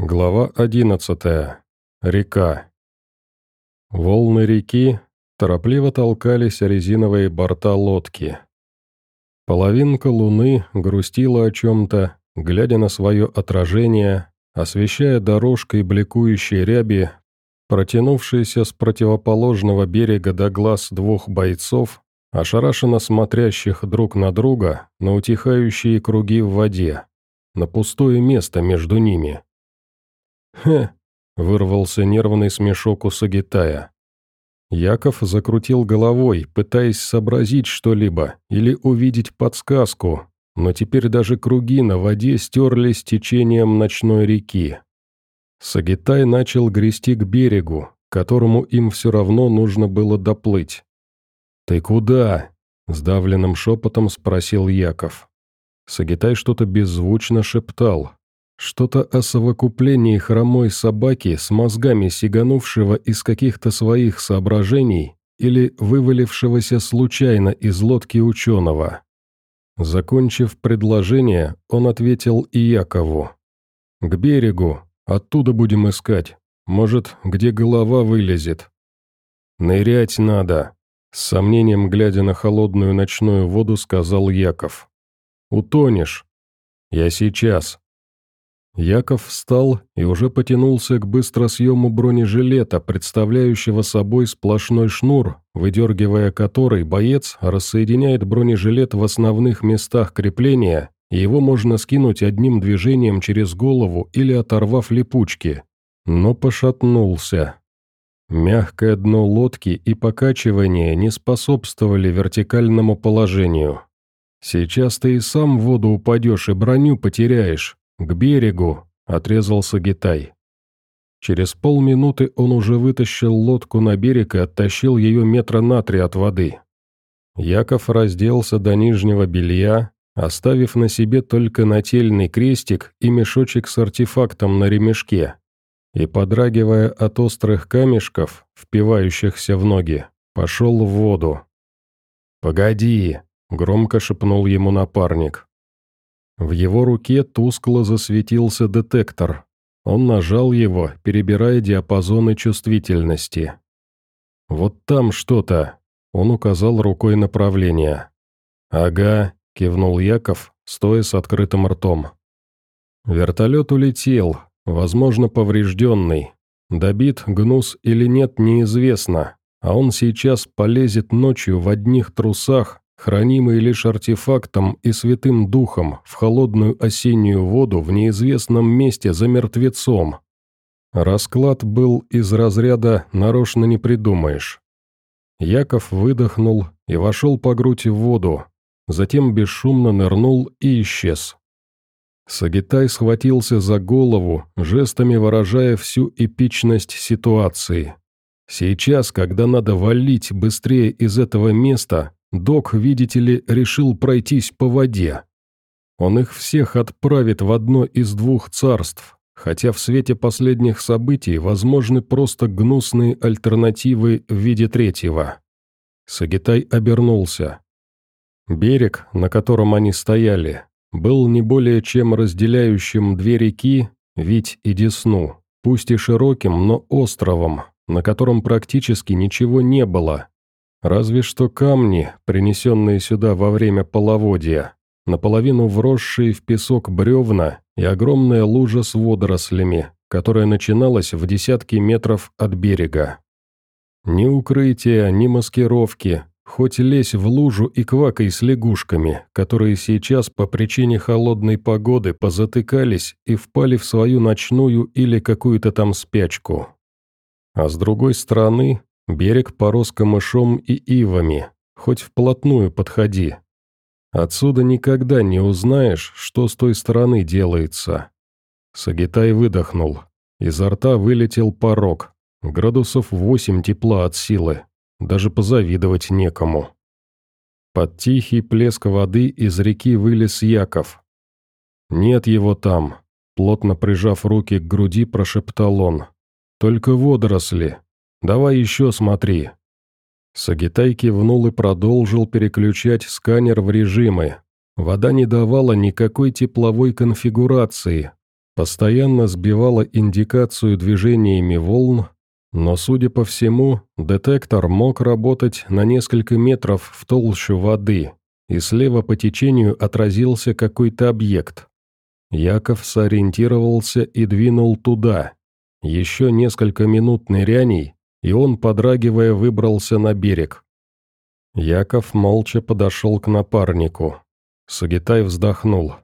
Глава 11. Река. Волны реки торопливо толкались о резиновые борта лодки. Половинка луны грустила о чем-то, глядя на свое отражение, освещая дорожкой бликующей ряби, протянувшиеся с противоположного берега до глаз двух бойцов, ошарашенно смотрящих друг на друга на утихающие круги в воде, на пустое место между ними. «Хе!» — вырвался нервный смешок у Сагитая. Яков закрутил головой, пытаясь сообразить что-либо или увидеть подсказку, но теперь даже круги на воде стерлись течением ночной реки. Сагитай начал грести к берегу, которому им все равно нужно было доплыть. «Ты куда?» — сдавленным шепотом спросил Яков. Сагитай что-то беззвучно шептал, что-то о совокуплении хромой собаки с мозгами сиганувшего из каких-то своих соображений или вывалившегося случайно из лодки ученого. Закончив предложение, он ответил и Якову. «К берегу, оттуда будем искать. Может, где голова вылезет». «Нырять надо», — с сомнением глядя на холодную ночную воду, сказал Яков. «Утонешь». «Я сейчас», Яков встал и уже потянулся к быстросъему бронежилета, представляющего собой сплошной шнур, выдергивая который боец рассоединяет бронежилет в основных местах крепления, и его можно скинуть одним движением через голову или оторвав липучки. Но пошатнулся. Мягкое дно лодки и покачивание не способствовали вертикальному положению. Сейчас ты и сам в воду упадешь и броню потеряешь, «К берегу!» – отрезался Гитай. Через полминуты он уже вытащил лодку на берег и оттащил ее метра на три от воды. Яков разделся до нижнего белья, оставив на себе только нательный крестик и мешочек с артефактом на ремешке, и, подрагивая от острых камешков, впивающихся в ноги, пошел в воду. «Погоди!» – громко шепнул ему напарник. В его руке тускло засветился детектор. Он нажал его, перебирая диапазоны чувствительности. «Вот там что-то», — он указал рукой направление. «Ага», — кивнул Яков, стоя с открытым ртом. Вертолет улетел, возможно, поврежденный. Добит гнус или нет, неизвестно, а он сейчас полезет ночью в одних трусах хранимый лишь артефактом и святым духом в холодную осеннюю воду в неизвестном месте за мертвецом. Расклад был из разряда «нарочно не придумаешь». Яков выдохнул и вошел по грудь в воду, затем бесшумно нырнул и исчез. Сагитай схватился за голову, жестами выражая всю эпичность ситуации. Сейчас, когда надо валить быстрее из этого места, Док, видите ли, решил пройтись по воде. Он их всех отправит в одно из двух царств, хотя в свете последних событий возможны просто гнусные альтернативы в виде третьего. Сагитай обернулся. Берег, на котором они стояли, был не более чем разделяющим две реки, Вить и Десну, пусть и широким, но островом, на котором практически ничего не было, Разве что камни, принесенные сюда во время половодья, наполовину вросшие в песок бревна и огромная лужа с водорослями, которая начиналась в десятки метров от берега. Ни укрытия, ни маскировки, хоть лезь в лужу и квакай с лягушками, которые сейчас по причине холодной погоды позатыкались и впали в свою ночную или какую-то там спячку. А с другой стороны, Берег порос камышом и ивами, хоть вплотную подходи. Отсюда никогда не узнаешь, что с той стороны делается. Сагитай выдохнул. Изо рта вылетел порог. Градусов восемь тепла от силы. Даже позавидовать некому. Под тихий плеск воды из реки вылез Яков. «Нет его там», — плотно прижав руки к груди, прошептал он. «Только водоросли, Давай еще смотри». Сагитай кивнул и продолжил переключать сканер в режимы. Вода не давала никакой тепловой конфигурации. постоянно сбивала индикацию движениями волн, но, судя по всему, детектор мог работать на несколько метров в толщу воды, и слева по течению отразился какой-то объект. Яков сориентировался и двинул туда. Еще несколько минут ныряний, и он, подрагивая, выбрался на берег. Яков молча подошел к напарнику. Сагитай вздохнул.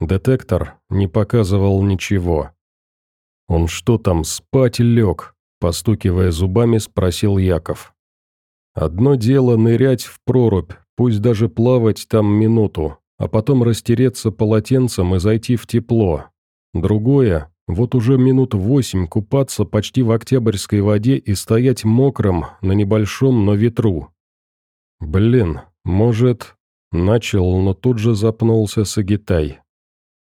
Детектор не показывал ничего. «Он что там, спать лег?» – постукивая зубами, спросил Яков. «Одно дело нырять в прорубь, пусть даже плавать там минуту, а потом растереться полотенцем и зайти в тепло. Другое – вот уже минут восемь купаться почти в октябрьской воде и стоять мокрым на небольшом, но ветру. Блин, может... Начал, но тут же запнулся Сагитай.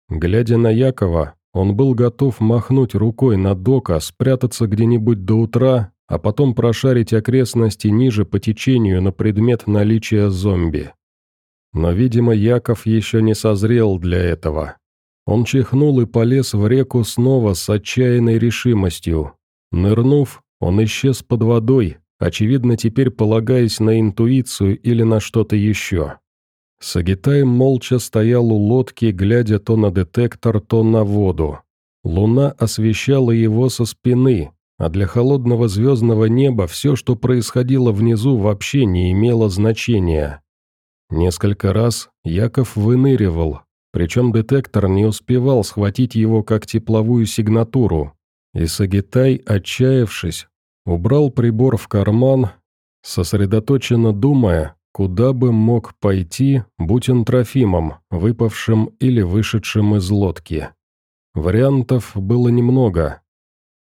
Глядя на Якова, он был готов махнуть рукой на дока, спрятаться где-нибудь до утра, а потом прошарить окрестности ниже по течению на предмет наличия зомби. Но, видимо, Яков еще не созрел для этого. Он чихнул и полез в реку снова с отчаянной решимостью. Нырнув, он исчез под водой, очевидно, теперь полагаясь на интуицию или на что-то еще. Сагитай молча стоял у лодки, глядя то на детектор, то на воду. Луна освещала его со спины, а для холодного звездного неба все, что происходило внизу, вообще не имело значения. Несколько раз Яков выныривал, причем детектор не успевал схватить его как тепловую сигнатуру, и Сагитай, отчаявшись, убрал прибор в карман, сосредоточенно думая, куда бы мог пойти, будь он Трофимом, выпавшим или вышедшим из лодки. Вариантов было немного.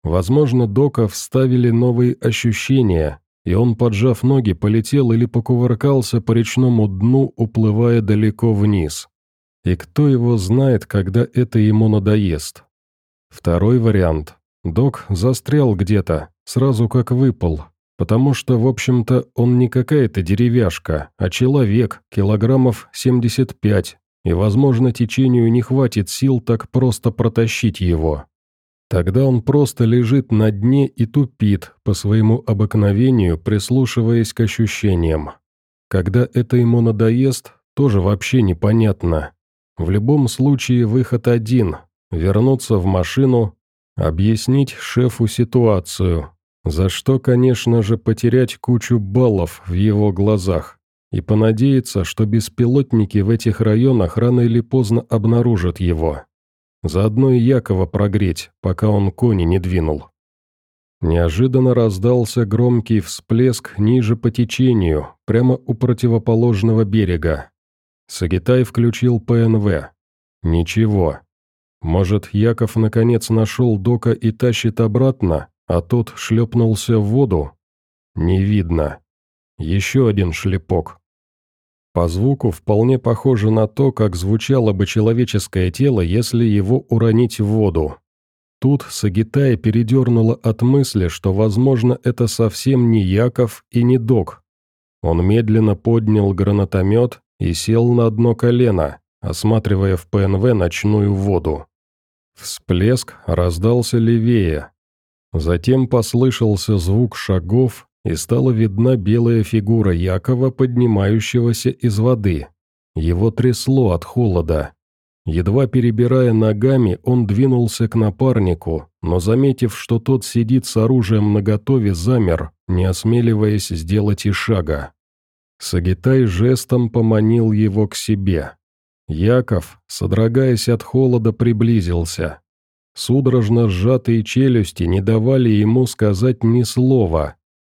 Возможно, Дока вставили новые ощущения, и он, поджав ноги, полетел или покувыркался по речному дну, уплывая далеко вниз. И кто его знает, когда это ему надоест. Второй вариант. Док застрял где-то, сразу как выпал, потому что, в общем-то, он не какая-то деревяшка, а человек, килограммов 75, и, возможно, течению не хватит сил так просто протащить его. Тогда он просто лежит на дне и тупит, по своему обыкновению, прислушиваясь к ощущениям. Когда это ему надоест, тоже вообще непонятно. В любом случае выход один – вернуться в машину, объяснить шефу ситуацию, за что, конечно же, потерять кучу баллов в его глазах и понадеяться, что беспилотники в этих районах рано или поздно обнаружат его. Заодно и Якова прогреть, пока он кони не двинул. Неожиданно раздался громкий всплеск ниже по течению, прямо у противоположного берега. Сагитай включил ПНВ. Ничего. Может, Яков наконец нашел Дока и тащит обратно, а тот шлепнулся в воду? Не видно. Еще один шлепок. По звуку вполне похоже на то, как звучало бы человеческое тело, если его уронить в воду. Тут Сагитая передернула от мысли, что, возможно, это совсем не Яков и не Док. Он медленно поднял гранатомет и сел на одно колено, осматривая в ПНВ ночную воду. Всплеск раздался левее. Затем послышался звук шагов, и стала видна белая фигура Якова, поднимающегося из воды. Его трясло от холода. Едва перебирая ногами, он двинулся к напарнику, но, заметив, что тот сидит с оружием наготове, замер, не осмеливаясь сделать и шага. Сагитай жестом поманил его к себе. Яков, содрогаясь от холода, приблизился. Судорожно сжатые челюсти не давали ему сказать ни слова,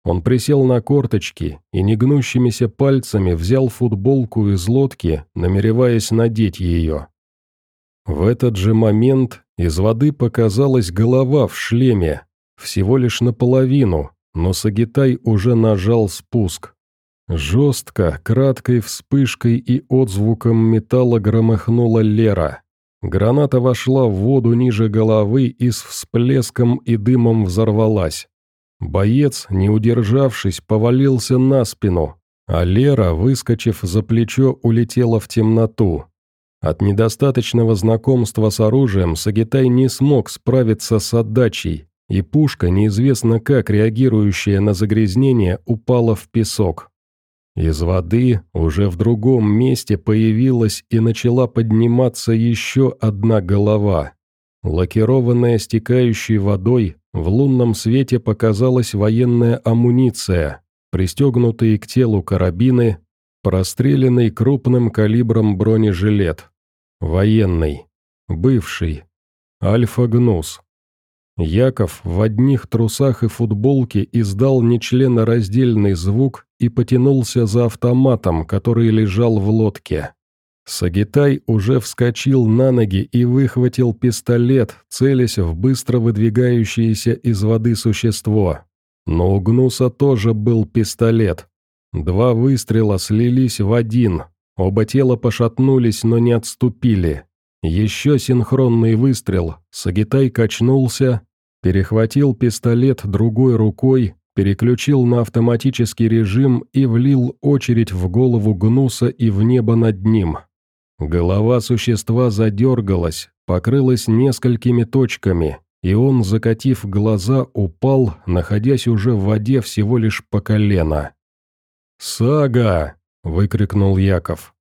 он присел на корточки и негнущимися пальцами взял футболку из лодки, намереваясь надеть ее. В этот же момент из воды показалась голова в шлеме, всего лишь наполовину, но Сагитай уже нажал спуск. Жестко, краткой вспышкой и отзвуком металла громыхнула Лера. Граната вошла в воду ниже головы и с всплеском и дымом взорвалась. Боец, не удержавшись, повалился на спину, а Лера, выскочив за плечо, улетела в темноту. От недостаточного знакомства с оружием Сагитай не смог справиться с отдачей, и пушка, неизвестно как реагирующая на загрязнение, упала в песок. Из воды уже в другом месте появилась и начала подниматься еще одна голова. Лакированная стекающей водой, в лунном свете показалась военная амуниция, пристегнутые к телу карабины, простреленный крупным калибром бронежилет. Военный. Бывший. Альфа-гнус. Яков в одних трусах и футболке издал нечленораздельный звук и потянулся за автоматом, который лежал в лодке. Сагитай уже вскочил на ноги и выхватил пистолет, целясь в быстро выдвигающееся из воды существо. Но у Гнуса тоже был пистолет. Два выстрела слились в один. Оба тела пошатнулись, но не отступили. Еще синхронный выстрел. Сагитай качнулся, перехватил пистолет другой рукой, переключил на автоматический режим и влил очередь в голову Гнуса и в небо над ним. Голова существа задергалась, покрылась несколькими точками, и он, закатив глаза, упал, находясь уже в воде всего лишь по колено. «Сага!» — выкрикнул Яков.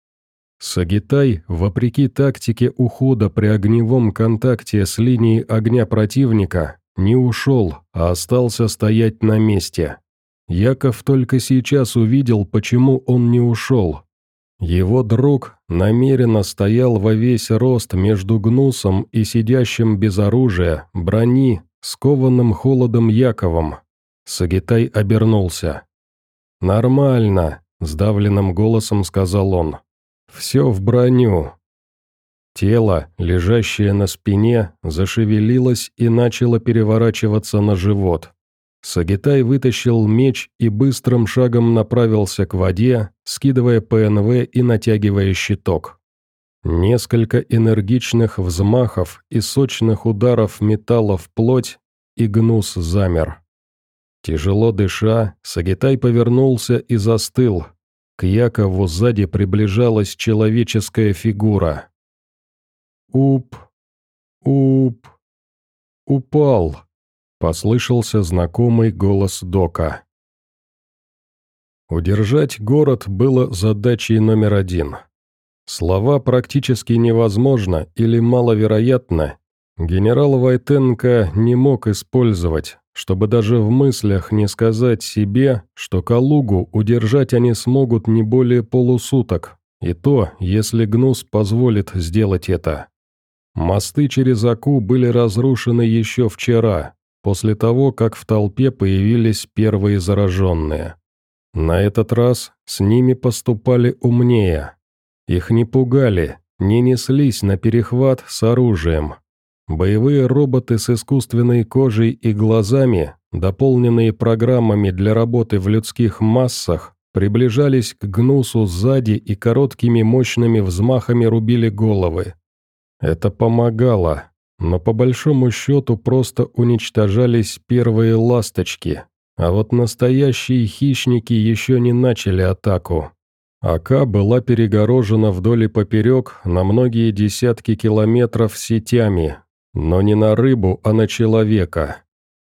Сагитай, вопреки тактике ухода при огневом контакте с линией огня противника, не ушел, а остался стоять на месте. Яков только сейчас увидел, почему он не ушел, его друг намеренно стоял во весь рост между гнусом и сидящим без оружия, брони, скованным холодом Яковом. Сагитай обернулся. «Нормально», — сдавленным голосом сказал он. «Все в броню». Тело, лежащее на спине, зашевелилось и начало переворачиваться на живот. Сагитай вытащил меч и быстрым шагом направился к воде, скидывая ПНВ и натягивая щиток. Несколько энергичных взмахов и сочных ударов металла в плоть, и гнус замер. Тяжело дыша, Сагитай повернулся и застыл. К Якову сзади приближалась человеческая фигура. «Уп! Уп! Упал!» Послышался знакомый голос Дока. Удержать город было задачей номер один. Слова практически невозможно или маловероятно. Генерал Войтенко не мог использовать, чтобы даже в мыслях не сказать себе, что Калугу удержать они смогут не более полусуток, и то, если Гнус позволит сделать это. Мосты через Аку были разрушены еще вчера, после того, как в толпе появились первые зараженные. На этот раз с ними поступали умнее. Их не пугали, не неслись на перехват с оружием. Боевые роботы с искусственной кожей и глазами, дополненные программами для работы в людских массах, приближались к гнусу сзади и короткими мощными взмахами рубили головы. Это помогало, но по большому счету просто уничтожались первые ласточки, а вот настоящие хищники еще не начали атаку. Ака была перегорожена вдоль и поперек на многие десятки километров сетями, но не на рыбу, а на человека.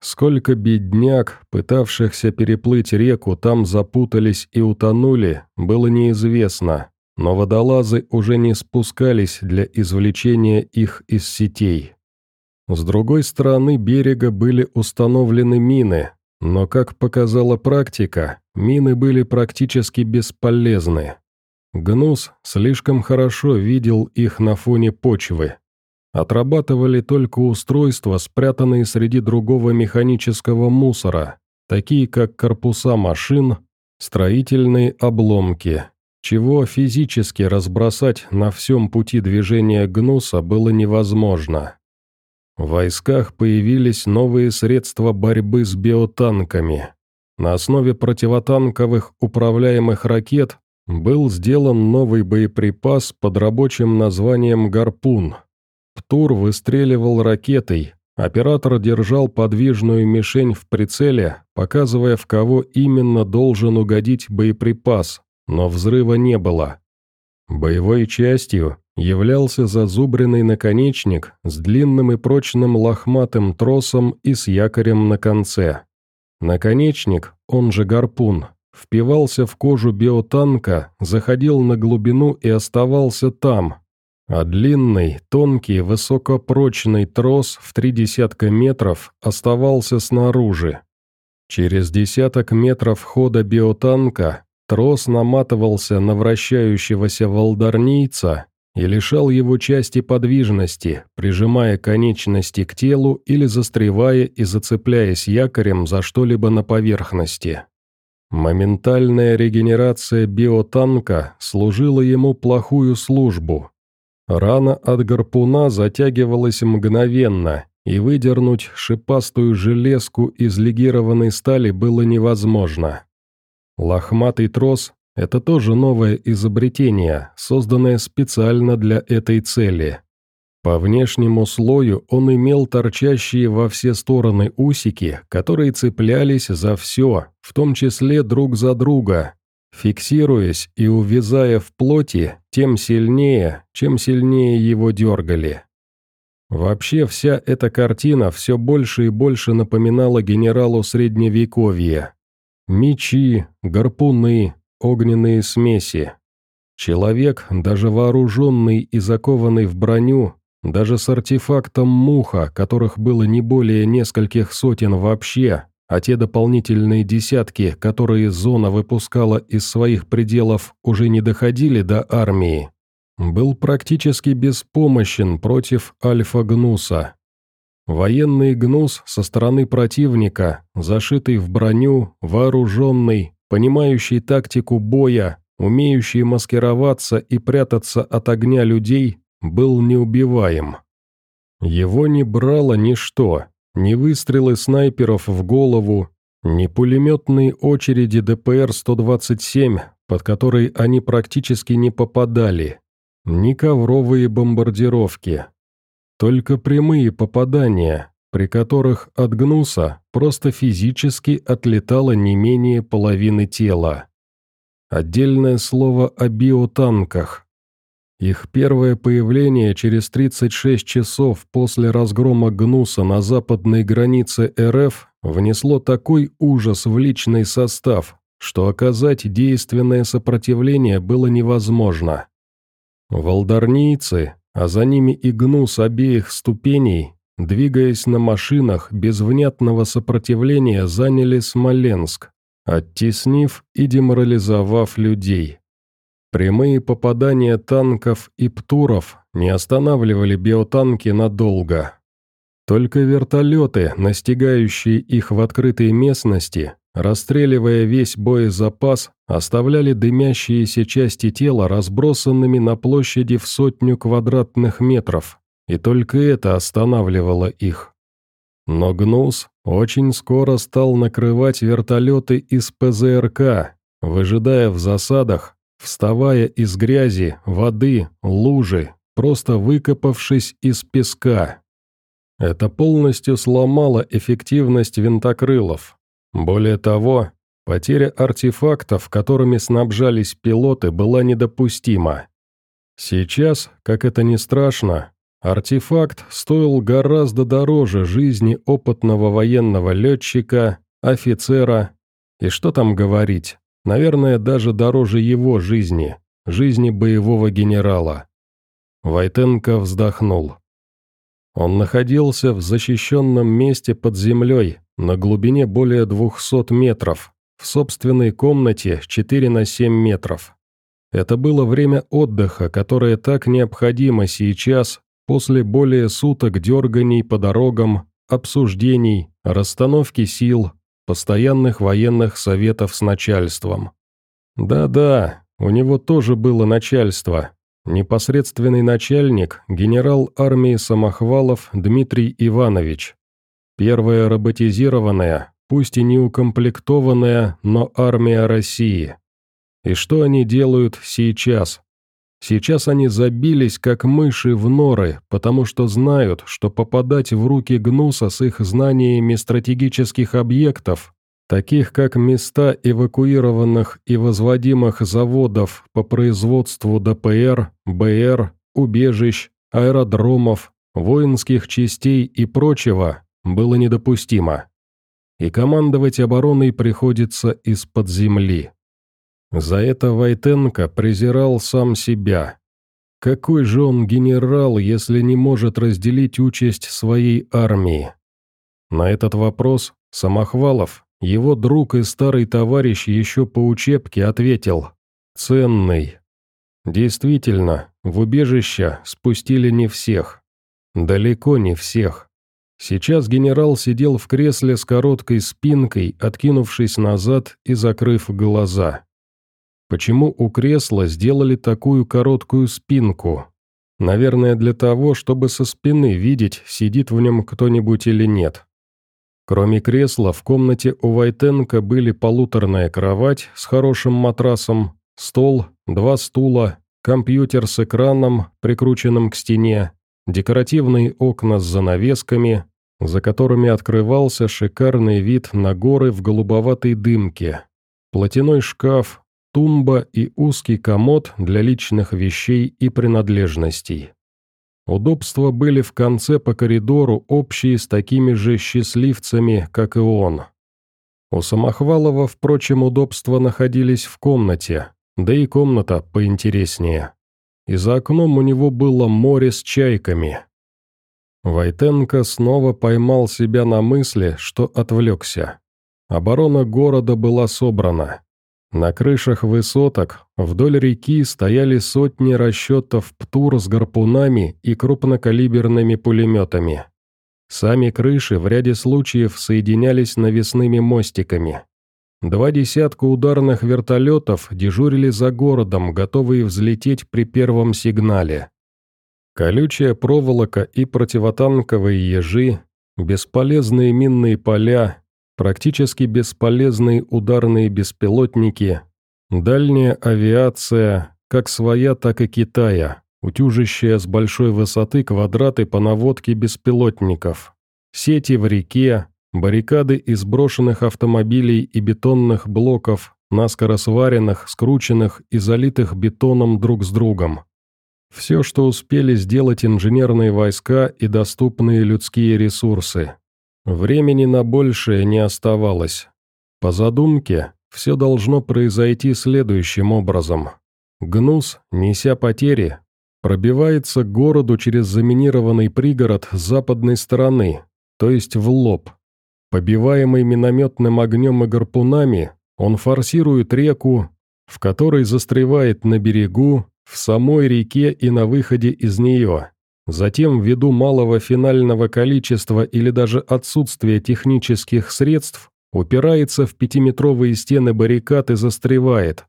Сколько бедняк, пытавшихся переплыть реку, там запутались и утонули, было неизвестно, но водолазы уже не спускались для извлечения их из сетей. С другой стороны берега были установлены мины, но, как показала практика, мины были практически бесполезны. Гнус слишком хорошо видел их на фоне почвы. Отрабатывали только устройства, спрятанные среди другого механического мусора, такие как корпуса машин, строительные обломки, чего физически разбросать на всем пути движения гнуса было невозможно. В войсках появились новые средства борьбы с биотанками. На основе противотанковых управляемых ракет был сделан новый боеприпас под рабочим названием «Гарпун». Птур выстреливал ракетой, оператор держал подвижную мишень в прицеле, показывая, в кого именно должен угодить боеприпас, но взрыва не было. Боевой частью являлся зазубренный наконечник с длинным и прочным лохматым тросом и с якорем на конце. Наконечник, он же гарпун, впивался в кожу биотанка, заходил на глубину и оставался там, а длинный, тонкий, высокопрочный трос в три десятка метров оставался снаружи. Через десяток метров хода биотанка трос наматывался на вращающегося волдарнийца и лишал его части подвижности, прижимая конечности к телу или застревая и зацепляясь якорем за что-либо на поверхности. Моментальная регенерация биотанка служила ему плохую службу. Рана от гарпуна затягивалась мгновенно, и выдернуть шипастую железку из легированной стали было невозможно. Лохматый трос – это тоже новое изобретение, созданное специально для этой цели. По внешнему слою он имел торчащие во все стороны усики, которые цеплялись за все, в том числе друг за друга, фиксируясь и увязая в плоти, тем сильнее, чем сильнее его дергали. Вообще вся эта картина все больше и больше напоминала генералу Средневековья. Мечи, гарпуны, огненные смеси. Человек, даже вооруженный и закованный в броню, даже с артефактом муха, которых было не более нескольких сотен вообще, а те дополнительные десятки, которые зона выпускала из своих пределов, уже не доходили до армии, был практически беспомощен против Альфа-Гнуса. Военный Гнус со стороны противника, зашитый в броню, вооруженный, понимающий тактику боя, умеющий маскироваться и прятаться от огня людей, был неубиваем. Его не брало ничто, ни выстрелы снайперов в голову, ни пулеметные очереди ДПР-127, под которые они практически не попадали, ни ковровые бомбардировки. Только прямые попадания, при которых от гнуса просто физически отлетало не менее половины тела. Отдельное слово о биотанках, их первое появление через 36 часов после разгрома Гнуса на западной границе РФ внесло такой ужас в личный состав, что оказать действенное сопротивление было невозможно. Волдарнийцы, а за ними и Гнус обеих ступеней, двигаясь на машинах без внятного сопротивления, заняли Смоленск, оттеснив и деморализовав людей. Прямые попадания танков и птуров не останавливали биотанки надолго. Только вертолеты, настигающие их в открытой местности, расстреливая весь боезапас, оставляли дымящиеся части тела разбросанными на площади в сотню квадратных метров, и только это останавливало их. Но Гнус очень скоро стал накрывать вертолеты из ПЗРК, выжидая в засадах, вставая из грязи, воды, лужи, просто выкопавшись из песка. Это полностью сломало эффективность винтокрылов. Более того, потеря артефактов, которыми снабжались пилоты, была недопустима. Сейчас, как это ни страшно, артефакт стоил гораздо дороже жизни опытного военного летчика, офицера и что там говорить, Наверное, даже дороже его жизни, жизни боевого генерала. Войтенко вздохнул. Он находился в защищенном месте под землей, на глубине более 200 метров, в собственной комнате 4 на 7 метров. Это было время отдыха, которое так необходимо сейчас, после более суток дерганий по дорогам, обсуждений, расстановки сил, постоянных военных советов с начальством. Да-да, у него тоже было начальство. Непосредственный начальник – генерал армии Самохвалов Дмитрий Иванович. Первая роботизированная, пусть и не укомплектованная, но армия России. И что они делают сейчас? Сейчас они забились, как мыши в норы, потому что знают, что попадать в руки Гнуса с их знаниями стратегических объектов, таких как места эвакуированных и возводимых заводов по производству ДПР, БР, убежищ, аэродромов, воинских частей и прочего было недопустимо. И командовать обороной приходится из-под земли. За это Войтенко презирал сам себя. Какой же он генерал, если не может разделить участь своей армии? На этот вопрос Самохвалов, его друг и старый товарищ еще по учебке, ответил «Ценный». Действительно, в убежище спустили не всех. Далеко не всех. Сейчас генерал сидел в кресле с короткой спинкой, откинувшись назад и закрыв глаза. Почему у кресла сделали такую короткую спинку? Наверное, для того, чтобы со спины видеть, сидит в нем кто-нибудь или нет. Кроме кресла, в комнате у Вайтенко были полуторная кровать с хорошим матрасом, стол, два стула, компьютер с экраном, прикрученным к стене, декоративные окна с занавесками, за которыми открывался шикарный вид на горы в голубоватой дымке, платяной шкаф, тумба и узкий комод для личных вещей и принадлежностей. Удобства были в конце по коридору общие с такими же счастливцами, как и он. У Самохвалова, впрочем, удобства находились в комнате, да и комната поинтереснее. И за окном у него было море с чайками. Войтенко снова поймал себя на мысли, что отвлекся. Оборона города была собрана. На крышах высоток вдоль реки стояли сотни расчетов ПТУР с гарпунами и крупнокалиберными пулеметами. Сами крыши в ряде случаев соединялись навесными мостиками. Два десятка ударных вертолетов дежурили за городом, готовые взлететь при первом сигнале. Колючая проволока и противотанковые ежи, бесполезные минные поля, практически бесполезные ударные беспилотники, дальняя авиация, как своя, так и Китая, утюжащая с большой высоты квадраты по наводке беспилотников, сети в реке, баррикады из брошенных автомобилей и бетонных блоков, наскоро сваренных, скрученных и залитых бетоном друг с другом. Все, что успели сделать инженерные войска и доступные людские ресурсы. Времени на большее не оставалось. По задумке, все должно произойти следующим образом. Гнус, неся потери, пробивается к городу через заминированный пригород с западной стороны, то есть в лоб. Побиваемый минометным огнем и гарпунами, он форсирует реку, в которой застревает на берегу, в самой реке и на выходе из нее. Затем, ввиду малого финального количества или даже отсутствия технических средств, упирается в пятиметровые стены баррикад и застревает.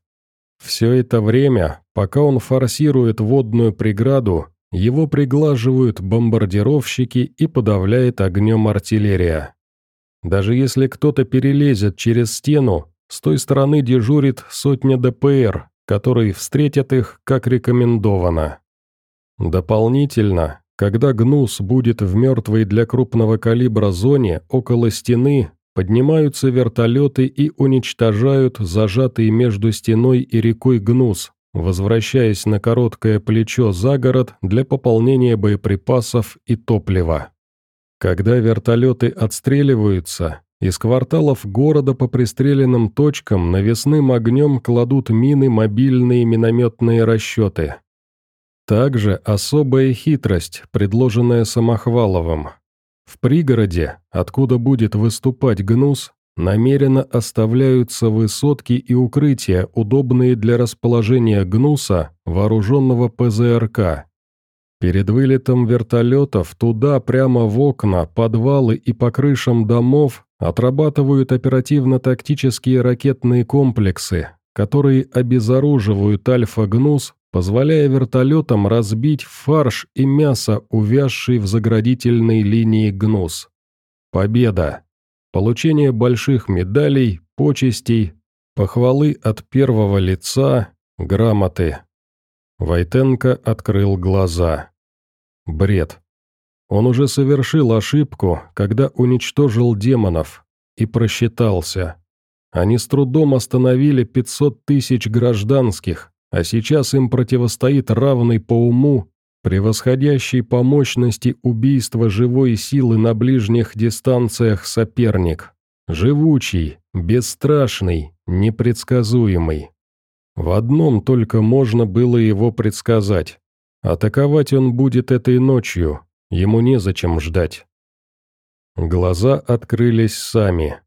Все это время, пока он форсирует водную преграду, его приглаживают бомбардировщики и подавляет огнем артиллерия. Даже если кто-то перелезет через стену, с той стороны дежурит сотня ДПР, которые встретят их, как рекомендовано. Дополнительно, когда гнус будет в мертвой для крупного калибра зоне около стены, поднимаются вертолеты и уничтожают зажатый между стеной и рекой гнус, возвращаясь на короткое плечо за город для пополнения боеприпасов и топлива. Когда вертолеты отстреливаются, из кварталов города по пристреленным точкам навесным огнем кладут мины мобильные минометные расчеты. Также особая хитрость, предложенная Самохваловым. В пригороде, откуда будет выступать гнус, намеренно оставляются высотки и укрытия, удобные для расположения гнуса, вооруженного ПЗРК. Перед вылетом вертолетов туда прямо в окна, подвалы и по крышам домов отрабатывают оперативно-тактические ракетные комплексы, которые обезоруживают Альфа-Гнус позволяя вертолетам разбить фарш и мясо, увязший в заградительной линии гнус. Победа. Получение больших медалей, почестей, похвалы от первого лица, грамоты. Войтенко открыл глаза. Бред. Он уже совершил ошибку, когда уничтожил демонов, и просчитался. Они с трудом остановили 500 тысяч гражданских, а сейчас им противостоит равный по уму, превосходящий по мощности убийства живой силы на ближних дистанциях соперник, живучий, бесстрашный, непредсказуемый. В одном только можно было его предсказать. Атаковать он будет этой ночью, ему незачем ждать. Глаза открылись сами.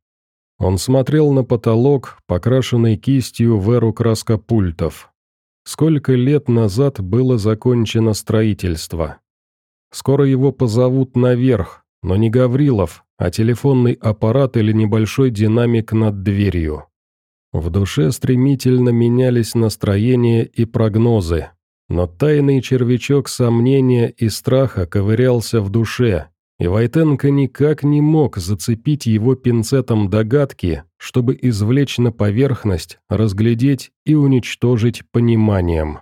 Он смотрел на потолок, покрашенный кистью в эру краскопультов. Сколько лет назад было закончено строительство? Скоро его позовут наверх, но не Гаврилов, а телефонный аппарат или небольшой динамик над дверью. В душе стремительно менялись настроения и прогнозы, но тайный червячок сомнения и страха ковырялся в душе, и Войтенко никак не мог зацепить его пинцетом догадки, чтобы извлечь на поверхность, разглядеть и уничтожить пониманием.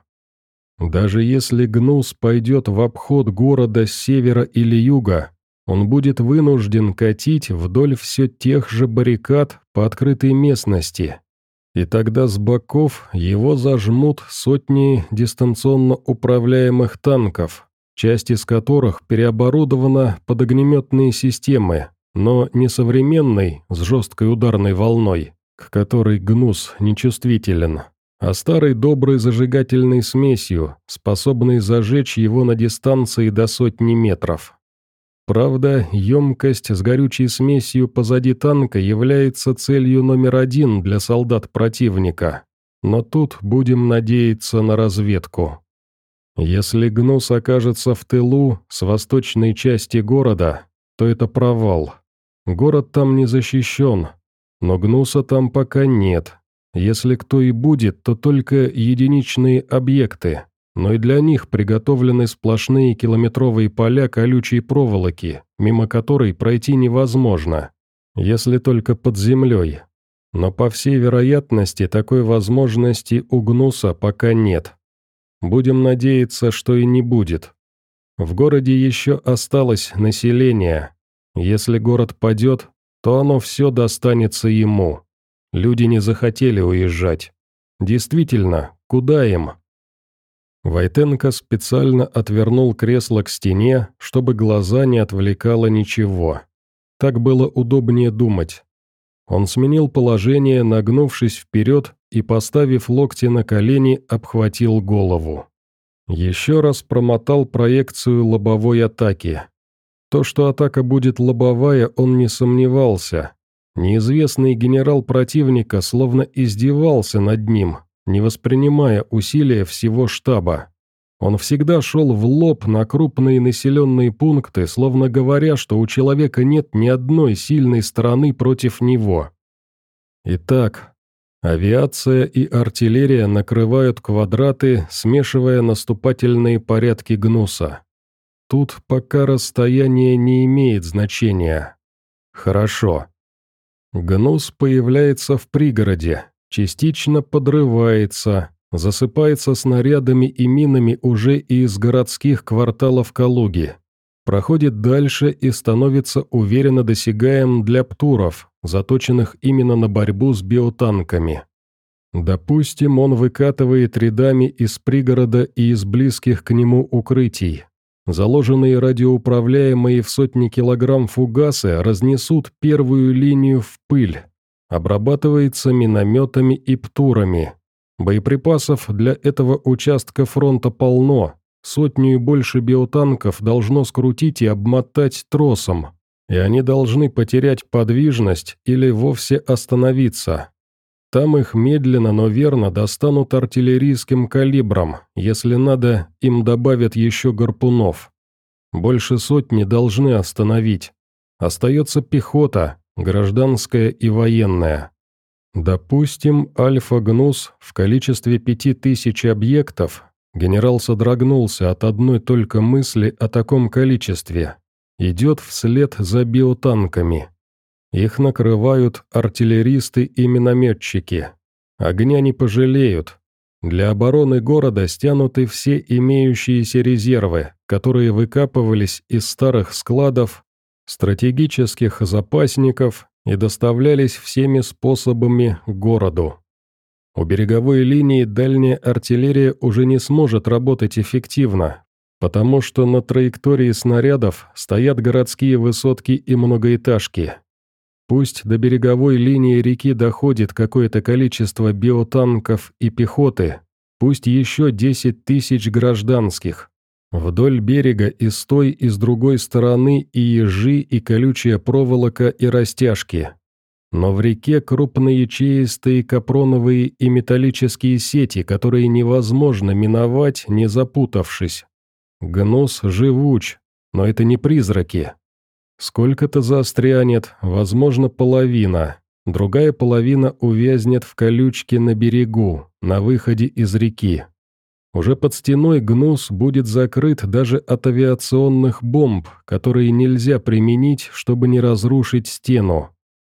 Даже если Гнус пойдет в обход города с севера или юга, он будет вынужден катить вдоль все тех же баррикад по открытой местности. И тогда с боков его зажмут сотни дистанционно управляемых танков, часть из которых переоборудована под огнеметные системы, но не современной, с жесткой ударной волной, к которой гнус нечувствителен, а старой доброй зажигательной смесью, способной зажечь его на дистанции до сотни метров. Правда, емкость с горючей смесью позади танка является целью номер один для солдат противника, но тут будем надеяться на разведку. Если Гнус окажется в тылу, с восточной части города, то это провал. Город там не защищен, но Гнуса там пока нет. Если кто и будет, то только единичные объекты, но и для них приготовлены сплошные километровые поля колючей проволоки, мимо которой пройти невозможно, если только под землей. Но по всей вероятности такой возможности у Гнуса пока нет. Будем надеяться, что и не будет. В городе еще осталось население. Если город падет, то оно все достанется ему. Люди не захотели уезжать. Действительно, куда им? Войтенко специально отвернул кресло к стене, чтобы глаза не отвлекало ничего. Так было удобнее думать. Он сменил положение, нагнувшись вперед и, поставив локти на колени, обхватил голову. Еще раз промотал проекцию лобовой атаки. То, что атака будет лобовая, он не сомневался. Неизвестный генерал противника словно издевался над ним, не воспринимая усилия всего штаба. Он всегда шел в лоб на крупные населенные пункты, словно говоря, что у человека нет ни одной сильной стороны против него. Итак, Авиация и артиллерия накрывают квадраты, смешивая наступательные порядки гнуса. Тут пока расстояние не имеет значения. Хорошо. Гнус появляется в пригороде, частично подрывается, засыпается снарядами и минами уже и из городских кварталов Калуги. Проходит дальше и становится уверенно досягаем для птуров, заточенных именно на борьбу с биотанками. Допустим, он выкатывает рядами из пригорода и из близких к нему укрытий. Заложенные радиоуправляемые в сотни килограмм фугасы разнесут первую линию в пыль. Обрабатывается минометами и птурами. Боеприпасов для этого участка фронта полно. Сотню и больше биотанков должно скрутить и обмотать тросом, и они должны потерять подвижность или вовсе остановиться. Там их медленно, но верно достанут артиллерийским калибром, если надо, им добавят еще гарпунов. Больше сотни должны остановить. Остается пехота, гражданская и военная. Допустим, Альфа-Гнус в количестве пяти тысяч объектов, генерал содрогнулся от одной только мысли о таком количестве, идет вслед за биотанками. Их накрывают артиллеристы и минометчики. Огня не пожалеют. Для обороны города стянуты все имеющиеся резервы, которые выкапывались из старых складов, стратегических запасников и доставлялись всеми способами к городу. У береговой линии дальняя артиллерия уже не сможет работать эффективно, потому что на траектории снарядов стоят городские высотки и многоэтажки. Пусть до береговой линии реки доходит какое-то количество биотанков и пехоты, пусть еще 10 тысяч гражданских. Вдоль берега и с той, и с другой стороны и ежи, и колючая проволока, и растяжки. Но в реке крупноячеистые капроновые и металлические сети, которые невозможно миновать, не запутавшись. Гнус живуч, но это не призраки. Сколько-то застрянет, возможно, половина. Другая половина увязнет в колючке на берегу, на выходе из реки. Уже под стеной гнус будет закрыт даже от авиационных бомб, которые нельзя применить, чтобы не разрушить стену.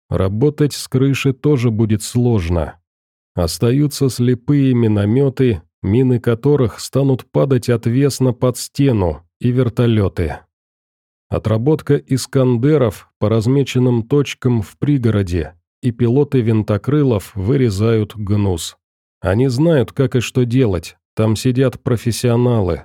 Работать с крыши тоже будет сложно. Остаются слепые минометы, мины которых станут падать отвесно под стену, и вертолеты. Отработка «Искандеров» по размеченным точкам в пригороде, и пилоты винтокрылов вырезают гнус. Они знают, как и что делать, там сидят профессионалы.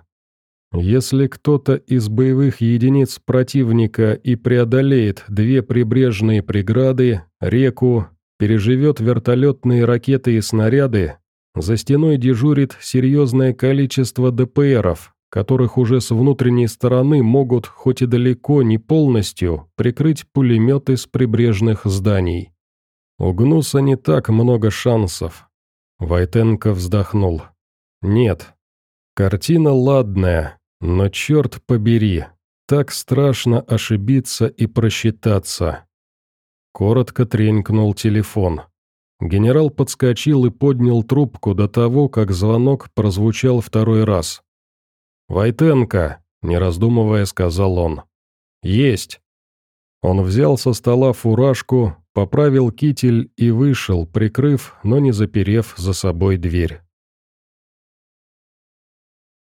Если кто-то из боевых единиц противника и преодолеет две прибрежные преграды, реку, переживет вертолетные ракеты и снаряды, за стеной дежурит серьезное количество ДПРов, которых уже с внутренней стороны могут, хоть и далеко не полностью, прикрыть пулеметы с прибрежных зданий. У Гнуса не так много шансов. Войтенко вздохнул. Нет. Картина ладная, но черт побери, так страшно ошибиться и просчитаться. Коротко тренькнул телефон. Генерал подскочил и поднял трубку до того, как звонок прозвучал второй раз. «Войтенко», — не раздумывая, сказал он. «Есть». Он взял со стола фуражку, поправил китель и вышел, прикрыв, но не заперев за собой дверь.